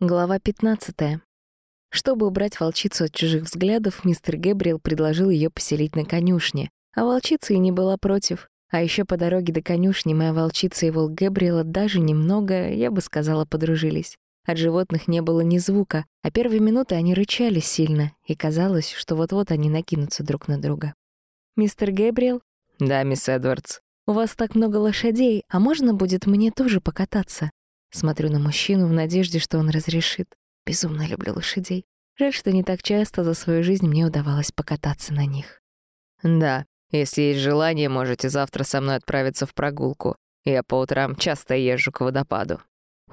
Глава 15. Чтобы убрать волчицу от чужих взглядов, мистер Гэбриэл предложил ее поселить на конюшне, а волчица и не была против. А еще по дороге до конюшни моя волчица и волк Гэбриэла даже немного, я бы сказала, подружились. От животных не было ни звука, а первые минуты они рычали сильно, и казалось, что вот-вот они накинутся друг на друга. «Мистер Гэбриэл?» «Да, мисс Эдвардс». «У вас так много лошадей, а можно будет мне тоже покататься?» Смотрю на мужчину в надежде, что он разрешит. Безумно люблю лошадей. Жаль, что не так часто за свою жизнь мне удавалось покататься на них. «Да, если есть желание, можете завтра со мной отправиться в прогулку. Я по утрам часто езжу к водопаду».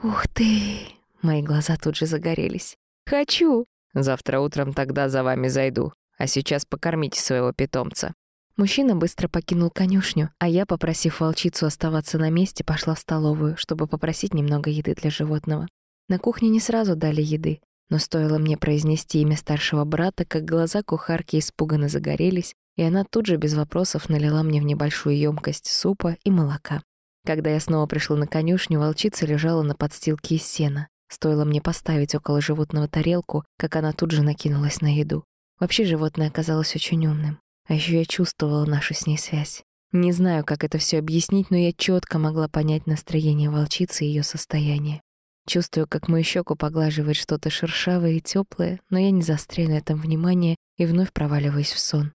«Ух ты!» Мои глаза тут же загорелись. «Хочу!» «Завтра утром тогда за вами зайду. А сейчас покормите своего питомца». Мужчина быстро покинул конюшню, а я, попросив волчицу оставаться на месте, пошла в столовую, чтобы попросить немного еды для животного. На кухне не сразу дали еды, но стоило мне произнести имя старшего брата, как глаза кухарки испуганно загорелись, и она тут же без вопросов налила мне в небольшую емкость супа и молока. Когда я снова пришла на конюшню, волчица лежала на подстилке из сена. Стоило мне поставить около животного тарелку, как она тут же накинулась на еду. Вообще животное оказалось очень умным. А еще я чувствовала нашу с ней связь. Не знаю, как это все объяснить, но я четко могла понять настроение волчицы и ее состояние. Чувствую, как мою щеку поглаживает что-то шершавое и теплое, но я не застряю на этом внимание и вновь проваливаюсь в сон.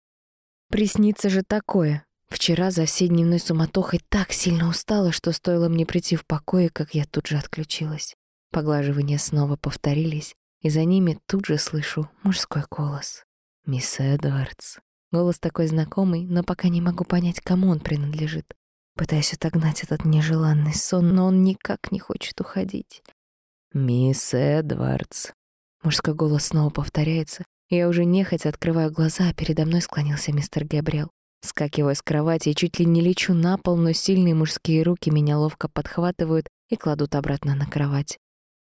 Приснится же такое. Вчера за всей дневной суматохой так сильно устала, что стоило мне прийти в покое, как я тут же отключилась. Поглаживания снова повторились, и за ними тут же слышу мужской голос. «Мисс Эдвардс, Голос такой знакомый, но пока не могу понять, кому он принадлежит. Пытаюсь отогнать этот нежеланный сон, но он никак не хочет уходить. «Мисс Эдвардс». Мужской голос снова повторяется. Я уже нехотя открываю глаза, а передо мной склонился мистер Габриэл. Скакиваю с кровати и чуть ли не лечу на пол, но сильные мужские руки меня ловко подхватывают и кладут обратно на кровать.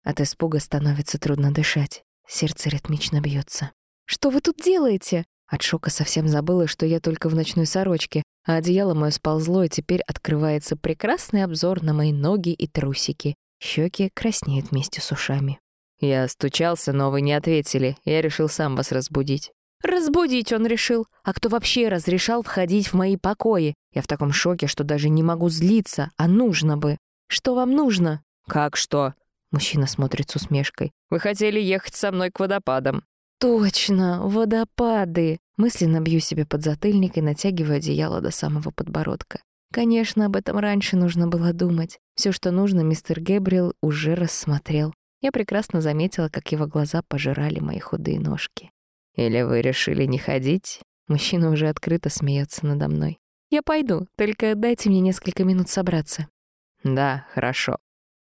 От испуга становится трудно дышать. Сердце ритмично бьется. «Что вы тут делаете?» От шока совсем забыла, что я только в ночной сорочке, а одеяло мое сползло, и теперь открывается прекрасный обзор на мои ноги и трусики. Щеки краснеют вместе с ушами. «Я стучался, но вы не ответили. Я решил сам вас разбудить». «Разбудить он решил. А кто вообще разрешал входить в мои покои? Я в таком шоке, что даже не могу злиться, а нужно бы. Что вам нужно?» «Как что?» Мужчина смотрит с усмешкой. «Вы хотели ехать со мной к водопадам». Точно, водопады. Мысленно бью себе под затыльник и натягиваю одеяло до самого подбородка. Конечно, об этом раньше нужно было думать. Все, что нужно, мистер Гэбриэл уже рассмотрел. Я прекрасно заметила, как его глаза пожирали мои худые ножки. «Или вы решили не ходить?» Мужчина уже открыто смеется надо мной. «Я пойду, только дайте мне несколько минут собраться». «Да, хорошо».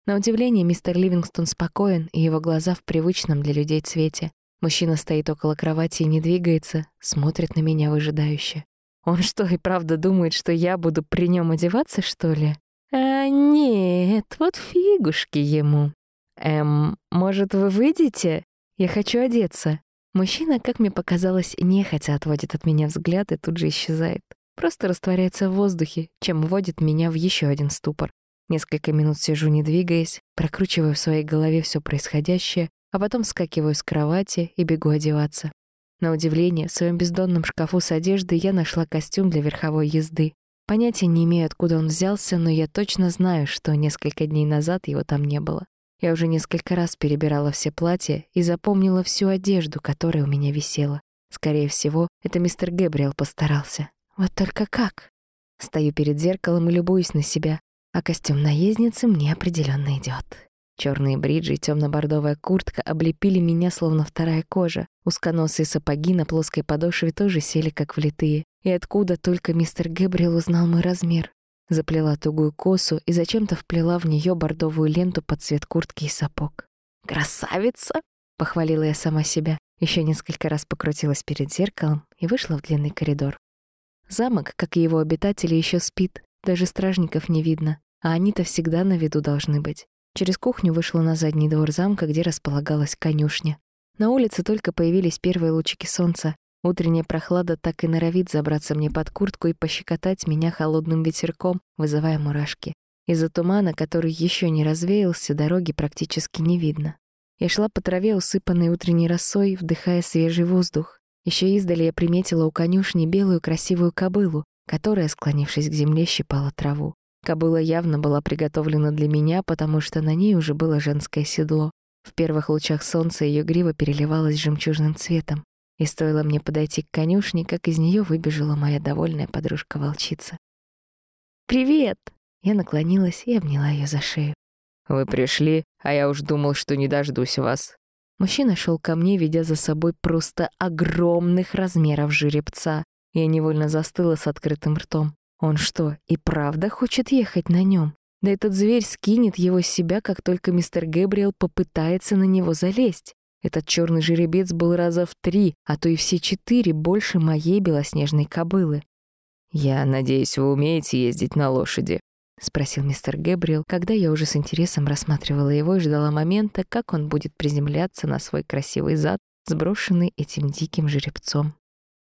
На удивление, мистер Ливингстон спокоен, и его глаза в привычном для людей цвете. Мужчина стоит около кровати и не двигается, смотрит на меня выжидающе. Он что, и правда думает, что я буду при нем одеваться, что ли? А нет, вот фигушки ему. Эм, может, вы выйдете? Я хочу одеться. Мужчина, как мне показалось, нехотя отводит от меня взгляд и тут же исчезает. Просто растворяется в воздухе, чем вводит меня в еще один ступор. Несколько минут сижу, не двигаясь, прокручиваю в своей голове все происходящее, а потом скакиваю с кровати и бегу одеваться. На удивление, в своем бездонном шкафу с одеждой я нашла костюм для верховой езды. Понятия не имею, откуда он взялся, но я точно знаю, что несколько дней назад его там не было. Я уже несколько раз перебирала все платья и запомнила всю одежду, которая у меня висела. Скорее всего, это мистер Гэбриэл постарался. Вот только как? Стою перед зеркалом и любуюсь на себя, а костюм наездницы мне определенно идет. Черные бриджи и темно-бордовая куртка облепили меня, словно вторая кожа. Узконосые сапоги на плоской подошве тоже сели, как влитые. И откуда только мистер Гэбриэл узнал мой размер? Заплела тугую косу и зачем-то вплела в нее бордовую ленту под цвет куртки и сапог. «Красавица!» — похвалила я сама себя. Еще несколько раз покрутилась перед зеркалом и вышла в длинный коридор. Замок, как и его обитатели, еще спит. Даже стражников не видно, а они-то всегда на виду должны быть. Через кухню вышла на задний двор замка, где располагалась конюшня. На улице только появились первые лучики солнца. Утренняя прохлада так и норовит забраться мне под куртку и пощекотать меня холодным ветерком, вызывая мурашки. Из-за тумана, который еще не развеялся, дороги практически не видно. Я шла по траве, усыпанной утренней росой, вдыхая свежий воздух. Еще издали я приметила у конюшни белую красивую кобылу, которая, склонившись к земле, щипала траву. Кобыла явно была приготовлена для меня, потому что на ней уже было женское седло. В первых лучах солнца ее грива переливалась жемчужным цветом. И стоило мне подойти к конюшне, как из нее выбежала моя довольная подружка-волчица. «Привет!» Я наклонилась и обняла ее за шею. «Вы пришли, а я уж думал, что не дождусь вас». Мужчина шел ко мне, ведя за собой просто огромных размеров жеребца. Я невольно застыла с открытым ртом. Он что, и правда хочет ехать на нем? Да этот зверь скинет его с себя, как только мистер Гэбриэл попытается на него залезть. Этот черный жеребец был раза в три, а то и все четыре больше моей белоснежной кобылы. «Я надеюсь, вы умеете ездить на лошади?» — спросил мистер Гэбриэл, когда я уже с интересом рассматривала его и ждала момента, как он будет приземляться на свой красивый зад, сброшенный этим диким жеребцом.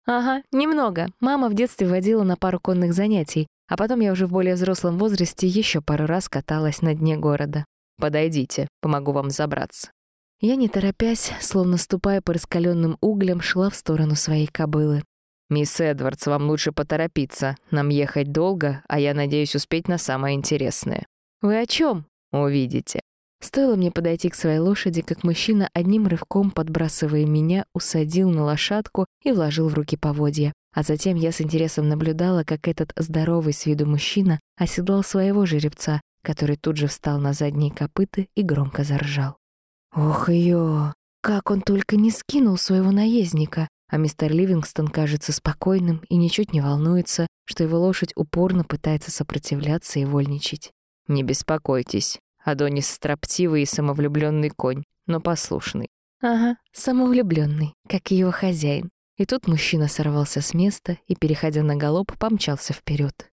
«Ага, немного. Мама в детстве водила на пару конных занятий, а потом я уже в более взрослом возрасте еще пару раз каталась на дне города. Подойдите, помогу вам забраться». Я, не торопясь, словно ступая по раскаленным углям, шла в сторону своей кобылы. «Мисс Эдвардс, вам лучше поторопиться. Нам ехать долго, а я надеюсь успеть на самое интересное». «Вы о чем? «Увидите». Стоило мне подойти к своей лошади, как мужчина одним рывком, подбрасывая меня, усадил на лошадку и вложил в руки поводья. А затем я с интересом наблюдала, как этот здоровый с виду мужчина оседлал своего жеребца, который тут же встал на задние копыты и громко заржал. Ох ее! Как он только не скинул своего наездника! А мистер Ливингстон кажется спокойным и ничуть не волнуется, что его лошадь упорно пытается сопротивляться и вольничать. «Не беспокойтесь. Адонис строптивый и самовлюбленный конь, но послушный». «Ага, самовлюбленный, как и его хозяин». И тут мужчина сорвался с места и, переходя на галоп, помчался вперед.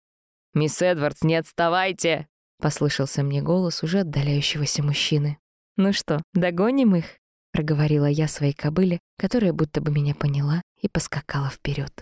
«Мисс Эдвардс, не отставайте!» — послышался мне голос уже отдаляющегося мужчины. «Ну что, догоним их?» — проговорила я своей кобыле, которая будто бы меня поняла и поскакала вперед.